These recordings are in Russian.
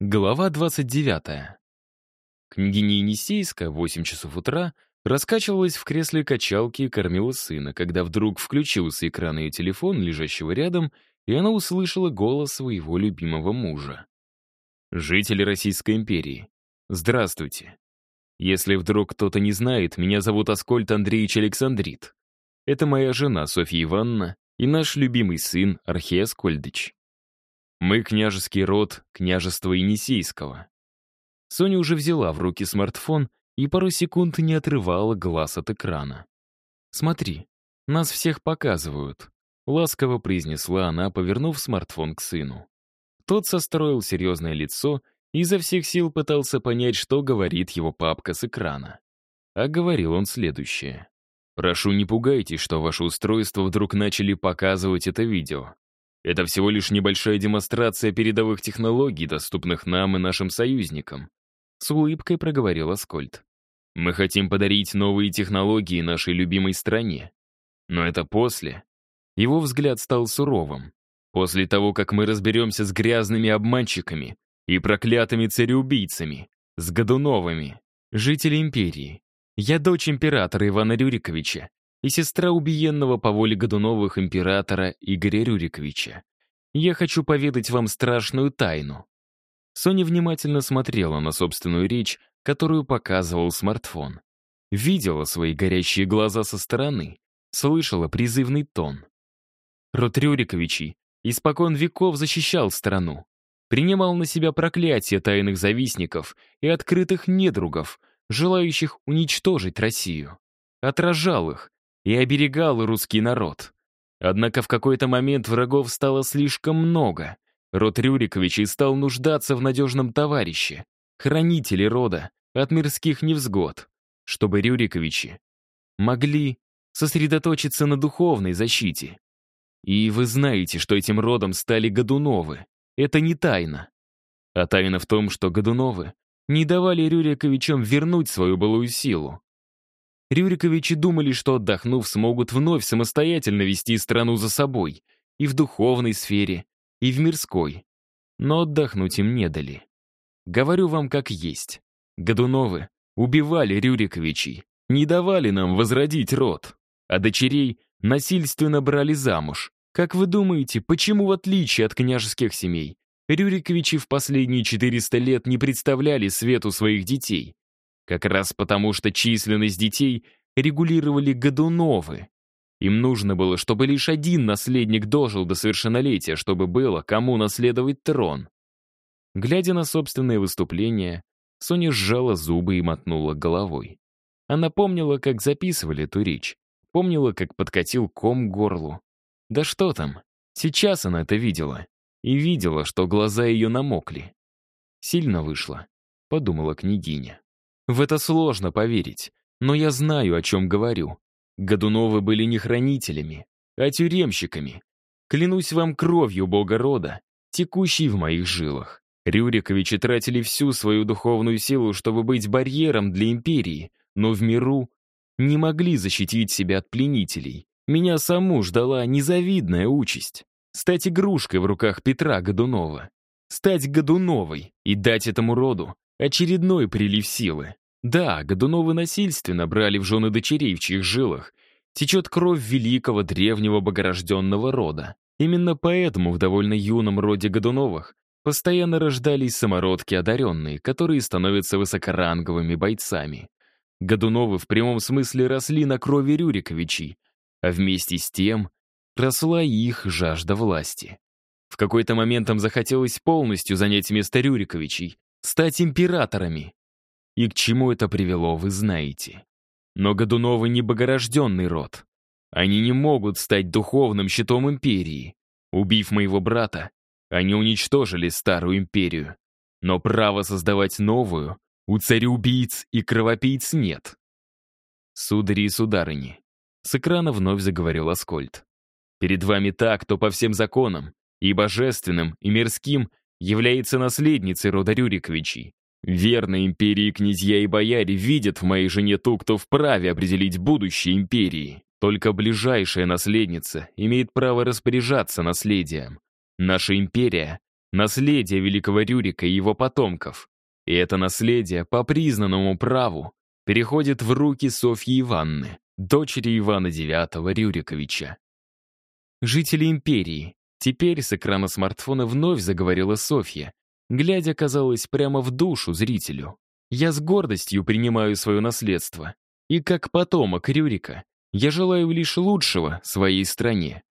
Глава 29. Княгиня Енисейска в 8 часов утра раскачивалась в кресле качалки и кормила сына, когда вдруг включился экран ее телефона, лежащего рядом, и она услышала голос своего любимого мужа. «Жители Российской империи, здравствуйте. Если вдруг кто-то не знает, меня зовут Аскольд Андреевич Александрит. Это моя жена Софья Ивановна и наш любимый сын Архей Аскольдыч. Мы княжеский род княжества Енисейского. Соня уже взяла в руки смартфон и пару секунд не отрывала глаз от экрана. «Смотри, нас всех показывают», — ласково произнесла она, повернув смартфон к сыну. Тот состроил серьезное лицо и изо всех сил пытался понять, что говорит его папка с экрана. А говорил он следующее. «Прошу, не пугайтесь, что ваше устройство вдруг начали показывать это видео. Это всего лишь небольшая демонстрация передовых технологий, доступных нам и нашим союзникам. С улыбкой проговорил Аскольд. Мы хотим подарить новые технологии нашей любимой стране. Но это после. Его взгляд стал суровым. После того, как мы разберемся с грязными обманщиками и проклятыми цареубийцами, с Годуновыми, жители империи. Я дочь императора Ивана Рюриковича и сестра убиенного по воле Годуновых императора Игоря Рюриковича. Я хочу поведать вам страшную тайну». Соня внимательно смотрела на собственную речь, которую показывал смартфон. Видела свои горящие глаза со стороны, слышала призывный тон. Род Рюриковичей испокон веков защищал страну, принимал на себя проклятие тайных завистников и открытых недругов, желающих уничтожить Россию. Отражал их, и оберегал русский народ. Однако в какой-то момент врагов стало слишком много. Род Рюриковичей стал нуждаться в надежном товарище, хранителе рода от мирских невзгод, чтобы Рюриковичи могли сосредоточиться на духовной защите. И вы знаете, что этим родом стали Годуновы. Это не тайна. А тайна в том, что Годуновы не давали Рюриковичам вернуть свою былую силу. Рюриковичи думали, что отдохнув, смогут вновь самостоятельно вести страну за собой и в духовной сфере, и в мирской. Но отдохнуть им не дали. Говорю вам как есть. Годуновы убивали Рюриковичей, не давали нам возродить род, а дочерей насильственно брали замуж. Как вы думаете, почему, в отличие от княжеских семей, Рюриковичи в последние 400 лет не представляли свету своих детей? Как раз потому, что численность детей регулировали Годуновы. Им нужно было, чтобы лишь один наследник дожил до совершеннолетия, чтобы было кому наследовать трон. Глядя на собственное выступление, Соня сжала зубы и мотнула головой. Она помнила, как записывали эту речь, помнила, как подкатил ком горлу. Да что там, сейчас она это видела. И видела, что глаза ее намокли. Сильно вышло, подумала княгиня. В это сложно поверить, но я знаю, о чем говорю. Годуновы были не хранителями, а тюремщиками. Клянусь вам кровью бога рода, текущей в моих жилах. Рюриковичи тратили всю свою духовную силу, чтобы быть барьером для империи, но в миру не могли защитить себя от пленителей. Меня саму ждала незавидная участь. Стать игрушкой в руках Петра Годунова. Стать Годуновой и дать этому роду очередной прилив силы. Да, Годуновы насильственно брали в жены дочерей, в чьих жилах течет кровь великого древнего богорожденного рода. Именно поэтому в довольно юном роде Годуновых постоянно рождались самородки одаренные, которые становятся высокоранговыми бойцами. Годуновы в прямом смысле росли на крови Рюриковичей, а вместе с тем росла и их жажда власти. В какой-то момент им захотелось полностью занять место Рюриковичей, стать императорами, и к чему это привело, вы знаете. Но Годуновы не богорожденный род. Они не могут стать духовным щитом империи. Убив моего брата, они уничтожили старую империю. Но права создавать новую у цареубийц и кровопийц нет. Судари и сударыни, с экрана вновь заговорил Аскольд. Перед вами так, кто по всем законам, и божественным, и мирским, является наследницей рода Рюриковичей. Верно, империи князья и бояре видят в моей жене ту, кто вправе определить будущее империи. Только ближайшая наследница имеет право распоряжаться наследием. Наша империя наследие великого Рюрика и его потомков. И это наследие по признанному праву переходит в руки Софьи Ивановны, дочери Ивана IX Рюриковича. Жители империи. Теперь с экрана смартфона вновь заговорила Софья, глядя, казалось, прямо в душу зрителю. Я с гордостью принимаю свое наследство. И как потомок Рюрика, я желаю лишь лучшего своей стране.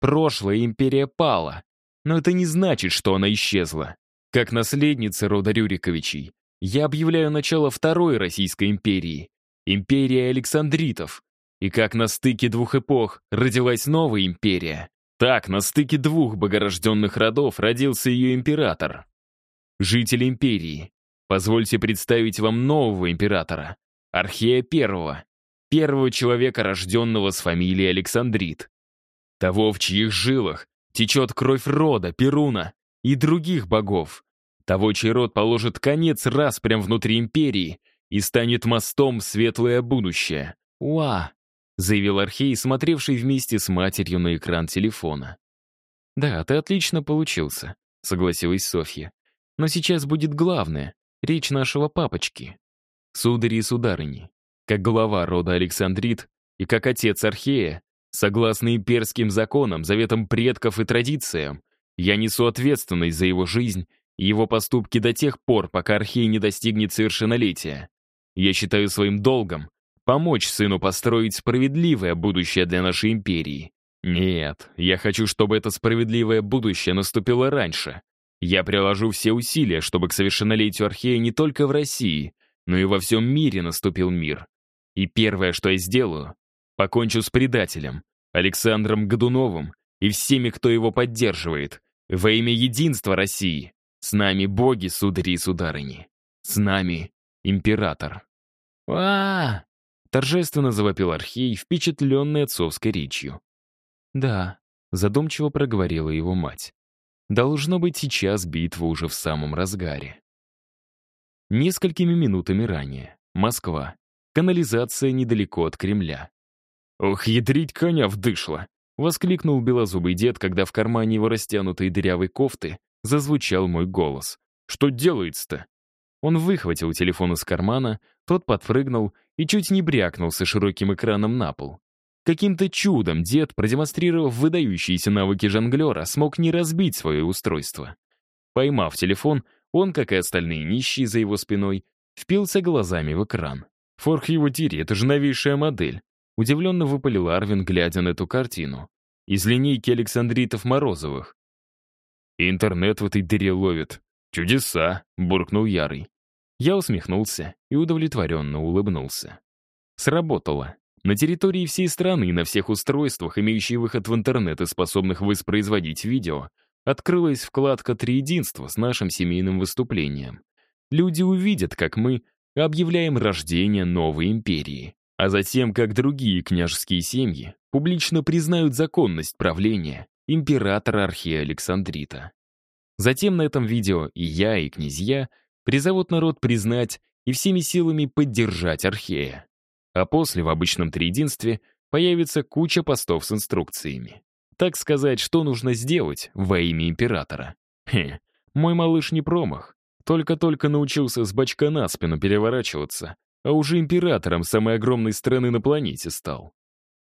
Прошлая империя пала, но это не значит, что она исчезла. Как наследница рода Рюриковичей, я объявляю начало Второй Российской империи, империя Александритов. И как на стыке двух эпох родилась новая империя, так на стыке двух богорожденных родов родился ее император. Жители империи, позвольте представить вам нового императора, Архея Первого, первого человека, рожденного с фамилией Александрит. Того, в чьих жилах течет кровь рода, Перуна и других богов. Того, чей род положит конец раз прямо внутри империи и станет мостом в светлое будущее. «Уа!» — заявил Архей, смотревший вместе с матерью на экран телефона. «Да, ты отлично получился», — согласилась Софья. «Но сейчас будет главное — речь нашего папочки. Судари и сударыни, как глава рода Александрит и как отец Архея, Согласно имперским законам, заветам предков и традициям, я несу ответственность за его жизнь и его поступки до тех пор, пока Архей не достигнет совершеннолетия. Я считаю своим долгом помочь сыну построить справедливое будущее для нашей империи. Нет, я хочу, чтобы это справедливое будущее наступило раньше. Я приложу все усилия, чтобы к совершеннолетию Архея не только в России, но и во всем мире наступил мир. И первое, что я сделаю, Покончу с предателем, Александром Годуновым и всеми, кто его поддерживает. Во имя единства России. С нами боги, судари и сударыни. С нами император. а, Торжественно завопил Архей, впечатленный отцовской речью. «Да», — задумчиво проговорила его мать. «Должно быть, сейчас битва уже в самом разгаре». Несколькими минутами ранее. Москва. Канализация недалеко от Кремля. «Ох, ядрить коня вдышло!» — воскликнул белозубый дед, когда в кармане его растянутой дырявой кофты зазвучал мой голос. «Что делается-то?» Он выхватил телефон из кармана, тот подпрыгнул и чуть не брякнулся широким экраном на пол. Каким-то чудом дед, продемонстрировав выдающиеся навыки жонглера, смог не разбить свое устройство. Поймав телефон, он, как и остальные нищие за его спиной, впился глазами в экран. «Форх его тири, это же новейшая модель. Удивленно выпалил Арвин, глядя на эту картину. Из линейки Александритов Морозовых. «Интернет в этой дыре ловит. Чудеса!» — буркнул Ярый. Я усмехнулся и удовлетворенно улыбнулся. Сработало. На территории всей страны, на всех устройствах, имеющих выход в интернет и способных воспроизводить видео, открылась вкладка «Триединство» с нашим семейным выступлением. Люди увидят, как мы объявляем рождение новой империи а затем, как другие княжеские семьи, публично признают законность правления императора Архея Александрита. Затем на этом видео и я, и князья призовут народ признать и всеми силами поддержать Архея. А после в обычном триединстве появится куча постов с инструкциями. Так сказать, что нужно сделать во имя императора. Хе, мой малыш не промах. Только-только научился с бочка на спину переворачиваться, а уже императором самой огромной страны на планете стал.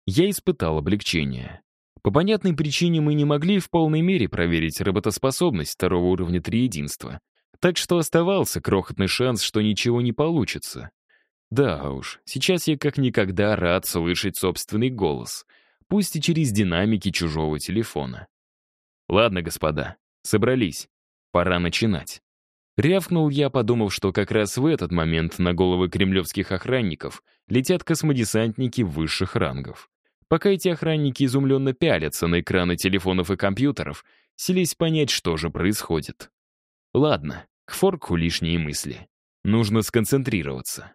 Я испытал облегчение. По понятной причине мы не могли в полной мере проверить работоспособность второго уровня триединства, так что оставался крохотный шанс, что ничего не получится. Да уж, сейчас я как никогда рад слышать собственный голос, пусть и через динамики чужого телефона. Ладно, господа, собрались. Пора начинать. Рявкнул я, подумав, что как раз в этот момент на головы кремлевских охранников летят космодесантники высших рангов. Пока эти охранники изумленно пялятся на экраны телефонов и компьютеров, селись понять, что же происходит. Ладно, к форку лишние мысли. Нужно сконцентрироваться.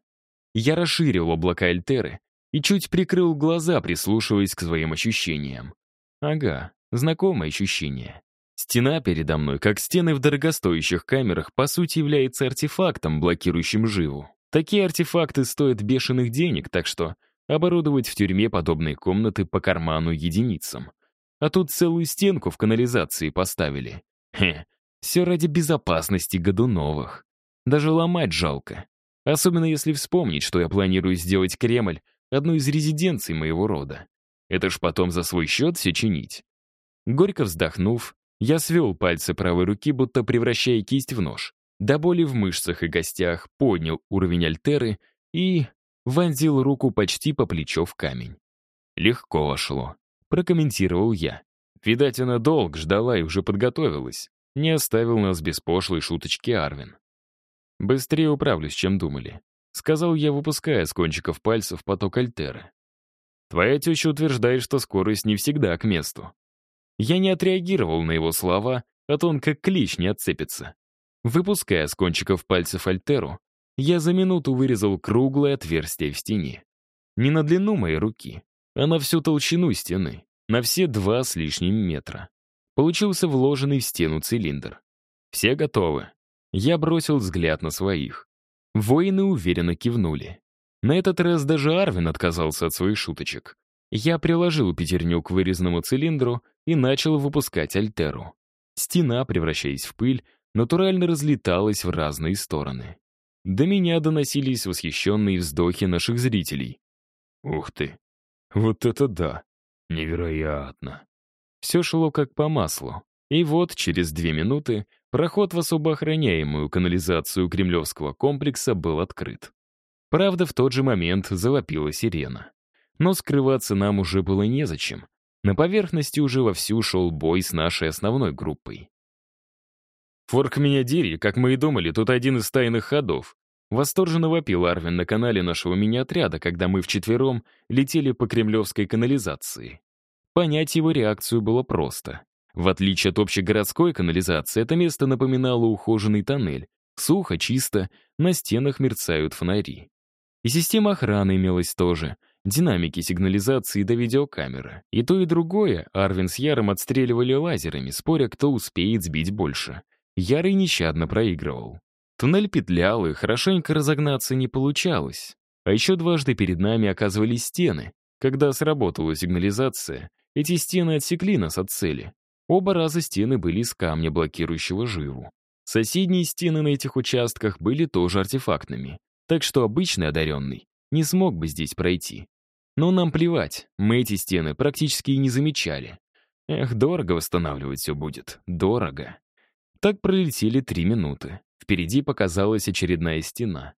Я расширил облака Эльтеры и чуть прикрыл глаза, прислушиваясь к своим ощущениям. Ага, знакомое ощущение. Стена передо мной, как стены в дорогостоящих камерах, по сути является артефактом, блокирующим живу. Такие артефакты стоят бешеных денег, так что оборудовать в тюрьме подобные комнаты по карману единицам. А тут целую стенку в канализации поставили. Хе, Все ради безопасности Годуновых. Даже ломать жалко. Особенно если вспомнить, что я планирую сделать Кремль одной из резиденций моего рода. Это ж потом за свой счет все чинить. Горько вздохнув, я свел пальцы правой руки, будто превращая кисть в нож. До боли в мышцах и костях поднял уровень альтеры и вонзил руку почти по плечо в камень. «Легко вошло», — прокомментировал я. Видать, она долг ждала и уже подготовилась. Не оставил нас без пошлой шуточки Арвин. «Быстрее управлюсь, чем думали», — сказал я, выпуская с кончиков пальцев поток альтеры. «Твоя теща утверждает, что скорость не всегда к месту». Я не отреагировал на его слова, а то он как клич не отцепится. Выпуская с кончиков пальцев альтеру, я за минуту вырезал круглое отверстие в стене. Не на длину моей руки, а на всю толщину стены, на все два с лишним метра. Получился вложенный в стену цилиндр. Все готовы. Я бросил взгляд на своих. Воины уверенно кивнули. На этот раз даже Арвин отказался от своих шуточек. Я приложил пятерню к вырезанному цилиндру и начал выпускать альтеру. Стена, превращаясь в пыль, натурально разлеталась в разные стороны. До меня доносились восхищенные вздохи наших зрителей. «Ух ты! Вот это да! Невероятно!» Все шло как по маслу. И вот через две минуты проход в особо охраняемую канализацию кремлевского комплекса был открыт. Правда, в тот же момент завопила сирена. Но скрываться нам уже было незачем. На поверхности уже вовсю шел бой с нашей основной группой. «Форк меня дери, как мы и думали, тут один из тайных ходов», Восторженно вопил Арвин на канале нашего мини-отряда, когда мы вчетвером летели по кремлевской канализации. Понять его реакцию было просто. В отличие от общегородской канализации, это место напоминало ухоженный тоннель. Сухо, чисто, на стенах мерцают фонари. И система охраны имелась тоже. Динамики сигнализации до видеокамеры. И то, и другое Арвин с Яром отстреливали лазерами, споря, кто успеет сбить больше. Ярый нещадно проигрывал. Туннель петлял, и хорошенько разогнаться не получалось. А еще дважды перед нами оказывались стены. Когда сработала сигнализация, эти стены отсекли нас от цели. Оба раза стены были из камня, блокирующего живу. Соседние стены на этих участках были тоже артефактными, так что обычный одаренный не смог бы здесь пройти. Но нам плевать, мы эти стены практически и не замечали. Эх, дорого восстанавливать все будет, дорого. Так пролетели три минуты. Впереди показалась очередная стена.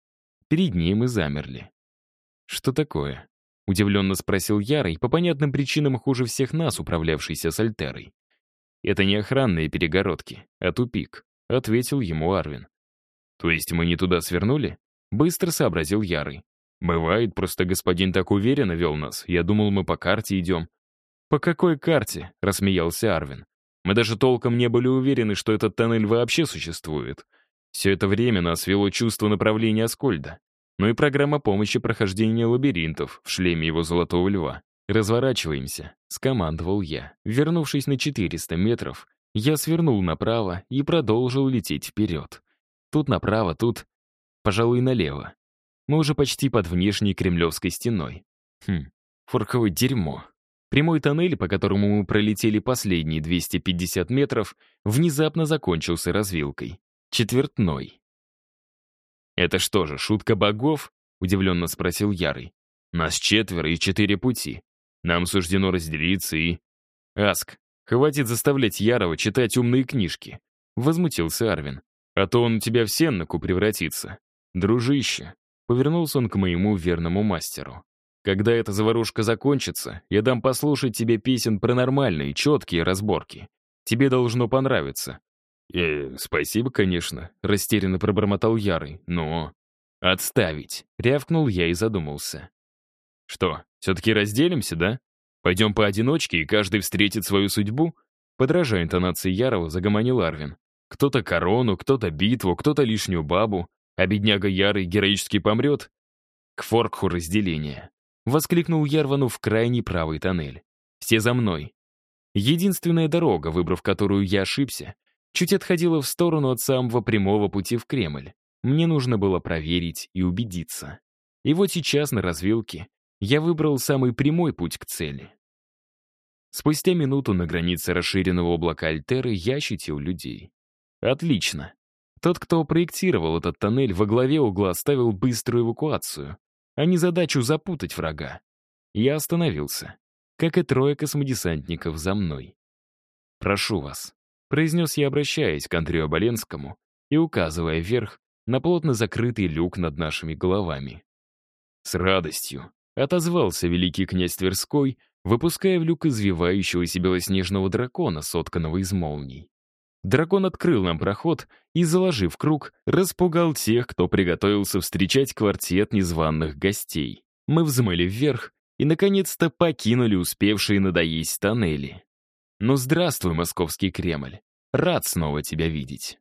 Перед ней мы замерли. «Что такое?» — удивленно спросил Ярый, по понятным причинам хуже всех нас, управлявшийся с Альтерой. «Это не охранные перегородки, а тупик», — ответил ему Арвин. «То есть мы не туда свернули?» — быстро сообразил Ярый. «Бывает, просто господин так уверенно вел нас. Я думал, мы по карте идем». «По какой карте?» — рассмеялся Арвин. «Мы даже толком не были уверены, что этот тоннель вообще существует. Все это время нас вело чувство направления Аскольда, но и программа помощи прохождения лабиринтов в шлеме его золотого льва. «Разворачиваемся», — скомандовал я. Вернувшись на 400 метров, я свернул направо и продолжил лететь вперед. Тут направо, тут, пожалуй, налево. Мы уже почти под внешней кремлевской стеной. Хм, форковое дерьмо. Прямой тоннель, по которому мы пролетели последние 250 метров, внезапно закончился развилкой. Четвертной. «Это что же, шутка богов?» — удивленно спросил Ярый. «Нас четверо и четыре пути. Нам суждено разделиться и...» «Аск, хватит заставлять Ярова читать умные книжки», — возмутился Арвин. «А то он у тебя в сенноку превратится. Дружище», — повернулся он к моему верному мастеру. «Когда эта заварушка закончится, я дам послушать тебе песен про нормальные, четкие разборки. Тебе должно понравиться. «Э, спасибо, конечно», — растерянно пробормотал Ярый, «но...» «Отставить», — рявкнул я и задумался. «Что, все-таки разделимся, да? Пойдем поодиночке, и каждый встретит свою судьбу?» Подражая интонации Ярова, загомонил Арвин. «Кто-то корону, кто-то битву, кто-то лишнюю бабу, а бедняга Ярый героически помрет?» «К форкху разделения», — воскликнул Ярвану в крайний правый тоннель. «Все за мной». Единственная дорога, выбрав которую я ошибся, чуть отходила в сторону от самого прямого пути в Кремль. Мне нужно было проверить и убедиться. И вот сейчас на развилке я выбрал самый прямой путь к цели. Спустя минуту на границе расширенного облака Альтеры я ощутил людей. Отлично. Тот, кто проектировал этот тоннель, во главе угла ставил быструю эвакуацию, а не задачу запутать врага. Я остановился, как и трое космодесантников за мной. «Прошу вас», — произнес я, обращаясь к Андрею Оболенскому и указывая вверх на плотно закрытый люк над нашими головами. «С радостью», — отозвался великий князь Тверской, выпуская в люк извивающегося белоснежного дракона, сотканного из молний. Дракон открыл нам проход и, заложив круг, распугал тех, кто приготовился встречать квартет незваных гостей. Мы взмыли вверх и, наконец-то, покинули успевшие надоесть тоннели. Ну, здравствуй, московский Кремль. Рад снова тебя видеть.